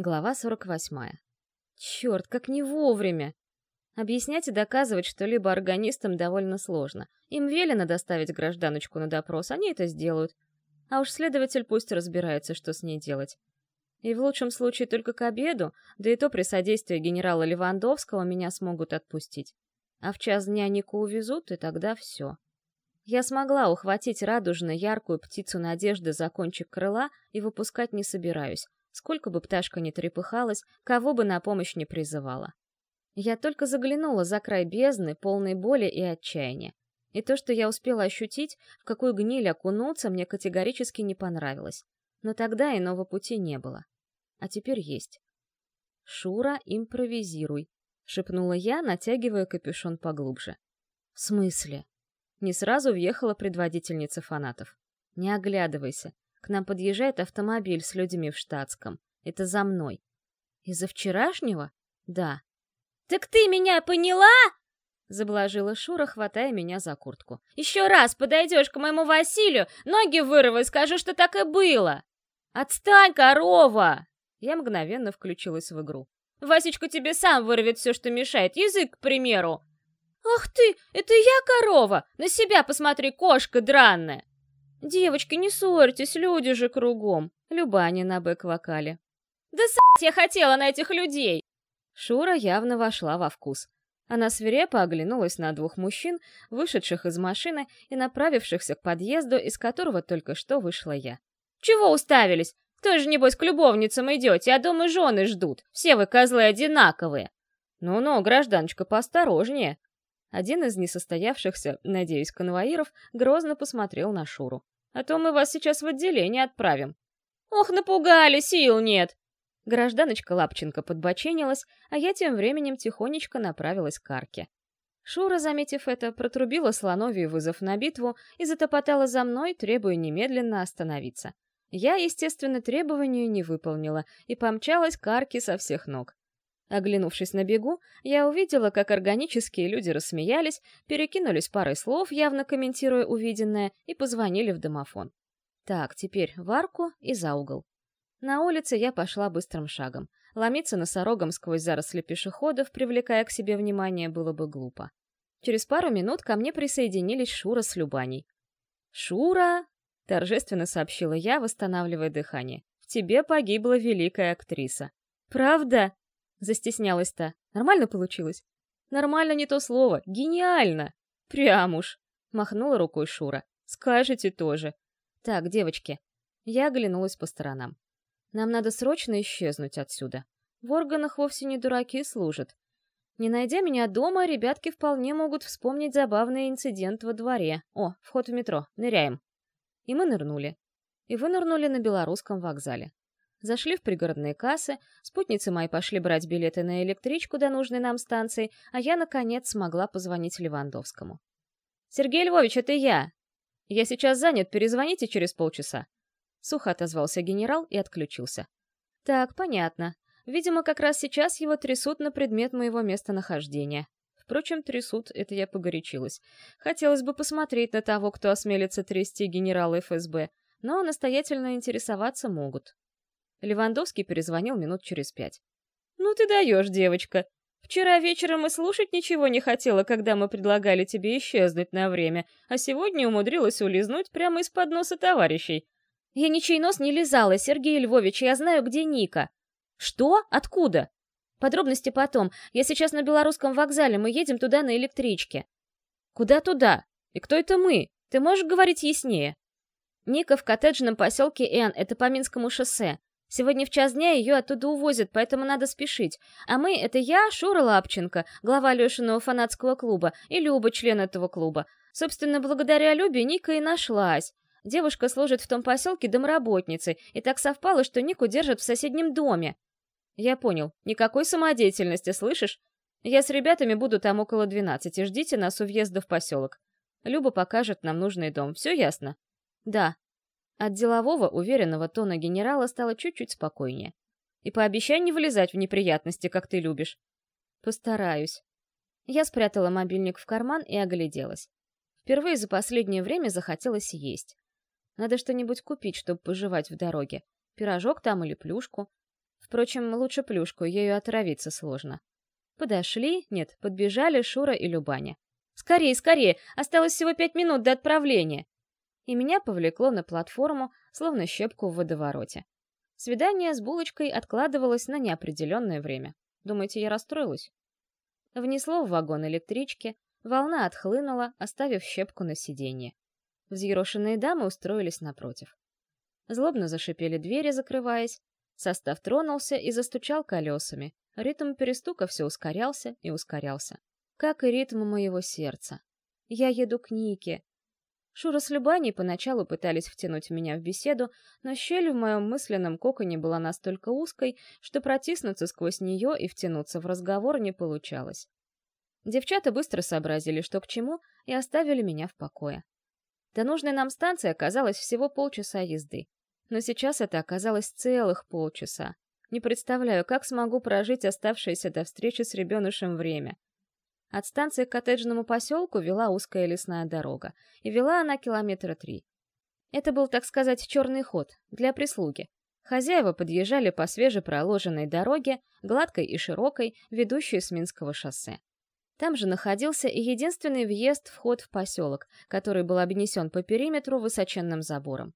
Глава 48. Черт, как не вовремя! Объяснять и доказывать что-либо органистам довольно сложно. Им велено доставить гражданочку на допрос, они это сделают. А уж следователь пусть разбирается, что с ней делать. И в лучшем случае только к обеду, да и то при содействии генерала Левандовского меня смогут отпустить. А в час дня Нику увезут, и тогда все. Я смогла ухватить радужно яркую птицу надежды за кончик крыла и выпускать не собираюсь, сколько бы пташка ни трепыхалась, кого бы на помощь не призывала. Я только заглянула за край бездны, полной боли и отчаяния. И то, что я успела ощутить, в какую гниль окунуться, мне категорически не понравилось. Но тогда иного пути не было. А теперь есть. «Шура, импровизируй», — шепнула я, натягивая капюшон поглубже. «В смысле?» Не сразу въехала предводительница фанатов. «Не оглядывайся. Нам подъезжает автомобиль с людьми в штатском. Это за мной. Из-за вчерашнего? Да. «Так ты меня поняла?» Заблажила Шура, хватая меня за куртку. «Еще раз подойдешь к моему Василию, ноги вырву скажу, что так и было!» «Отстань, корова!» Я мгновенно включилась в игру. «Васечка тебе сам вырвет все, что мешает, язык, к примеру!» «Ах ты, это я корова! На себя посмотри, кошка дранная!» «Девочки, не ссорьтесь, люди же кругом!» Любаня на бэк-вокале. «Да с*** я хотела на этих людей!» Шура явно вошла во вкус. Она свирепо оглянулась на двух мужчин, вышедших из машины и направившихся к подъезду, из которого только что вышла я. «Чего уставились? Кто же, небось, к любовницам идете, а дома жены ждут? Все вы козлы одинаковые!» «Ну-ну, гражданочка, поосторожнее!» Один из несостоявшихся, надеюсь, конвоиров грозно посмотрел на Шуру. «А то мы вас сейчас в отделение отправим». «Ох, напугали, сил нет!» Гражданочка Лапченко подбоченилась, а я тем временем тихонечко направилась к арке. Шура, заметив это, протрубила слоновий вызов на битву и затопотала за мной, требуя немедленно остановиться. Я, естественно, требованию не выполнила и помчалась к арке со всех ног. Оглянувшись на бегу, я увидела, как органические люди рассмеялись, перекинулись парой слов, явно комментируя увиденное, и позвонили в домофон. Так, теперь в арку и за угол. На улице я пошла быстрым шагом. Ломиться носорогом сквозь заросли пешеходов, привлекая к себе внимание, было бы глупо. Через пару минут ко мне присоединились Шура с Любаней. «Шура!» — торжественно сообщила я, восстанавливая дыхание. «В тебе погибла великая актриса». «Правда?» Застеснялась та. Нормально получилось? Нормально не то слово. Гениально! Прям уж. Махнула рукой Шура. Скажете тоже. Так, девочки. Я оглянулась по сторонам. Нам надо срочно исчезнуть отсюда. В органах вовсе не дураки служат. Не найдя меня дома, ребятки вполне могут вспомнить забавный инцидент во дворе. О, вход в метро. Ныряем. И мы нырнули. И вынырнули на белорусском вокзале. Зашли в пригородные кассы, спутницы мои пошли брать билеты на электричку до нужной нам станции, а я, наконец, смогла позвонить Левандовскому. «Сергей Львович, это я! Я сейчас занят, перезвоните через полчаса». Сухо отозвался генерал и отключился. «Так, понятно. Видимо, как раз сейчас его трясут на предмет моего местонахождения. Впрочем, трясут, это я погорячилась. Хотелось бы посмотреть на того, кто осмелится трясти генерала ФСБ, но настоятельно интересоваться могут». Левандовский перезвонил минут через пять. «Ну ты даешь, девочка. Вчера вечером и слушать ничего не хотела, когда мы предлагали тебе исчезнуть на время, а сегодня умудрилась улизнуть прямо из-под носа товарищей. Я ничей нос не лизала, Сергей Львович, я знаю, где Ника». «Что? Откуда?» «Подробности потом. Я сейчас на Белорусском вокзале, мы едем туда на электричке». «Куда туда? И кто это мы? Ты можешь говорить яснее?» Ника в коттеджном поселке Н, это по Минскому шоссе. Сегодня в час дня ее оттуда увозят, поэтому надо спешить. А мы — это я, Шура Лапченко, глава Лешиного фанатского клуба, и Люба, член этого клуба. Собственно, благодаря Любе Ника и нашлась. Девушка служит в том поселке домработницей, и так совпало, что Нику держат в соседнем доме. Я понял. Никакой самодеятельности, слышишь? Я с ребятами буду там около двенадцати. Ждите нас у въезда в поселок. Люба покажет нам нужный дом. Все ясно? Да, от делового, уверенного тона генерала стало чуть-чуть спокойнее. «И пообещай не вылезать в неприятности, как ты любишь». «Постараюсь». Я спрятала мобильник в карман и огляделась. Впервые за последнее время захотелось есть. Надо что-нибудь купить, чтобы пожевать в дороге. Пирожок там или плюшку. Впрочем, лучше плюшку, ею отравиться сложно. Подошли, нет, подбежали Шура и Любаня. «Скорее, скорее! Осталось всего пять минут до отправления!» И меня повлекло на платформу, словно щепку в водовороте. Свидание с булочкой откладывалось на неопределенное время. Думаете, я расстроилась? Внесло в вагон электрички, волна отхлынула, оставив щепку на сиденье. Взъерошенные дамы устроились напротив. Злобно зашипели двери, закрываясь. Состав тронулся и застучал колесами. Ритм перестука все ускорялся и ускорялся. Как и ритм моего сердца. Я еду к Нике. Шура с Любаней поначалу пытались втянуть меня в беседу, но щель в моем мысленном коконе была настолько узкой, что протиснуться сквозь нее и втянуться в разговор не получалось. Девчата быстро сообразили, что к чему, и оставили меня в покое. До нужной нам станции оказалось всего полчаса езды. Но сейчас это оказалось целых полчаса. Не представляю, как смогу прожить оставшееся до встречи с ребенышем время. От станции к коттеджному поселку вела узкая лесная дорога, и вела она километра три. Это был, так сказать, черный ход, для прислуги. Хозяева подъезжали по свежепроложенной дороге, гладкой и широкой, ведущей с Минского шоссе. Там же находился и единственный въезд-вход в поселок, который был обнесен по периметру высоченным забором.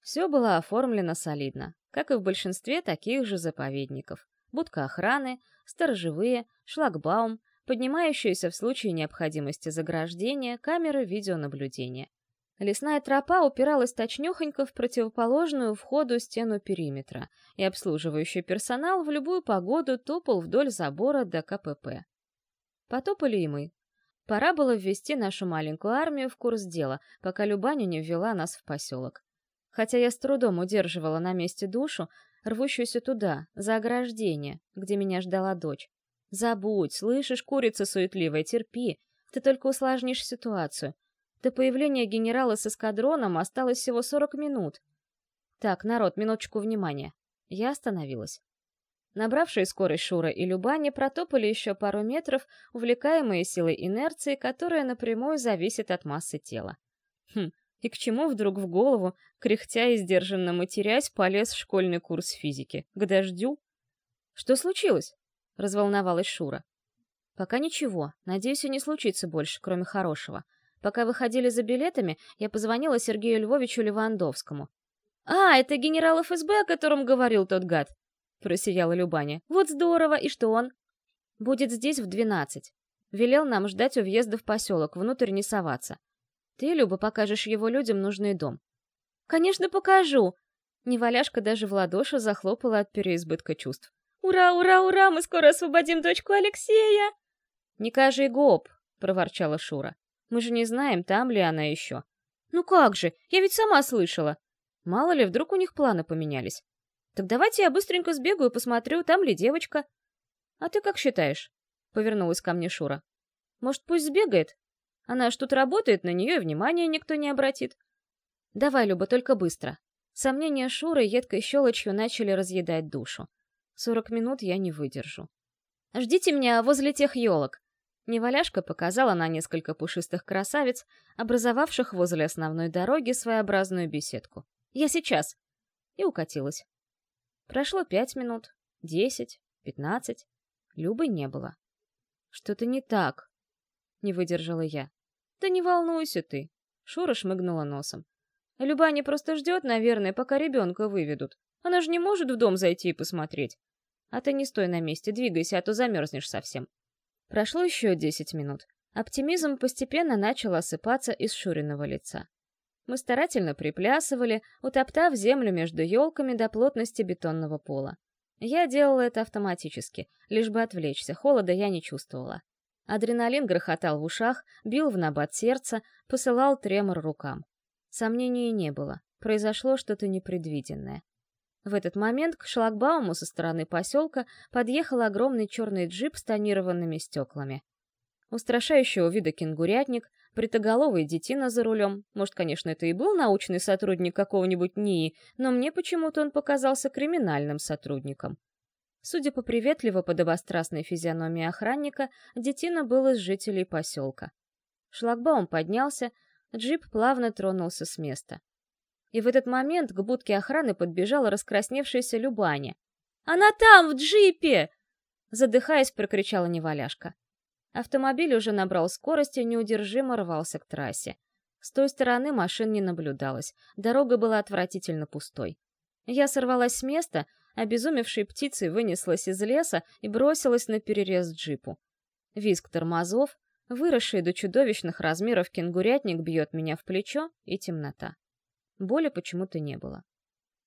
Все было оформлено солидно, как и в большинстве таких же заповедников. Будка охраны, сторожевые, шлагбаум, поднимающиеся в случае необходимости заграждения, камеры видеонаблюдения. Лесная тропа упиралась точнёхонько в противоположную входу стену периметра, и обслуживающий персонал в любую погоду топал вдоль забора до КПП. Потопали и мы. Пора было ввести нашу маленькую армию в курс дела, пока Любаня не ввела нас в поселок. Хотя я с трудом удерживала на месте душу, рвущуюся туда, за ограждение, где меня ждала дочь. Забудь, слышишь, курица суетливая, терпи. Ты только усложнишь ситуацию. До появления генерала с эскадроном осталось всего 40 минут. Так, народ, минуточку внимания. Я остановилась. Набравшие скорость Шура и Любани протопали еще пару метров, увлекаемые силой инерции, которая напрямую зависит от массы тела. Хм, и к чему вдруг в голову, кряхтя и сдержанно матерясь, полез в школьный курс физики? К дождю? Что случилось? Разволновалась Шура. Пока ничего. Надеюсь, и не случится больше, кроме хорошего. Пока выходили за билетами, я позвонила Сергею Львовичу Левандовскому. «А, это генерал ФСБ, о котором говорил тот гад!» — просияла Любаня. «Вот здорово! И что он?» «Будет здесь в двенадцать. Велел нам ждать у въезда в поселок, внутрь не соваться. Ты, Люба, покажешь его людям нужный дом». «Конечно, покажу!» Неваляшка даже в ладоши захлопала от переизбытка чувств. «Ура, ура, ура! Мы скоро освободим дочку Алексея!» «Не кажи гоп!» — проворчала Шура. «Мы же не знаем, там ли она еще». «Ну как же! Я ведь сама слышала!» Мало ли, вдруг у них планы поменялись. «Так давайте я быстренько сбегаю посмотрю, там ли девочка». «А ты как считаешь?» — повернулась ко мне Шура. «Может, пусть сбегает? Она ж тут работает, на нее и внимания никто не обратит». «Давай, Люба, только быстро». Сомнения Шуры едкой щелочью начали разъедать душу. Сорок минут я не выдержу. «Ждите меня возле тех елок!» Неваляшка показала на несколько пушистых красавиц, образовавших возле основной дороги своеобразную беседку. «Я сейчас!» И укатилась. Прошло пять минут, десять, пятнадцать. Любы не было. «Что-то не так», — не выдержала я. «Да не волнуйся ты», — Шура шмыгнула носом. «Люба не просто ждет, наверное, пока ребенка выведут. Она же не может в дом зайти и посмотреть. А ты не стой на месте, двигайся, а то замерзнешь совсем. Прошло еще десять минут. Оптимизм постепенно начал осыпаться из Шуриного лица. Мы старательно приплясывали, утоптав землю между елками до плотности бетонного пола. Я делала это автоматически, лишь бы отвлечься, холода я не чувствовала. Адреналин грохотал в ушах, бил в набат сердца, посылал тремор рукам. Сомнений не было, произошло что-то непредвиденное. В этот момент к шлагбауму со стороны поселка подъехал огромный черный джип с тонированными стеклами. Устрашающего вида кенгурятник, притоголовый детина за рулем. Может, конечно, это и был научный сотрудник какого-нибудь НИИ, но мне почему-то он показался криминальным сотрудником. Судя по приветливо подобострастной физиономии охранника, детина был из жителей поселка. Шлагбаум поднялся, джип плавно тронулся с места. И в этот момент к будке охраны подбежала раскрасневшаяся Любаня. Она там, в джипе!» Задыхаясь, прокричала неваляшка. Автомобиль уже набрал скорость и неудержимо рвался к трассе. С той стороны машин не наблюдалось, дорога была отвратительно пустой. Я сорвалась с места, обезумевшей птицей вынеслась из леса и бросилась на перерез джипу. Визг тормозов, выросший до чудовищных размеров кенгурятник бьет меня в плечо и темнота. Боли почему-то не было.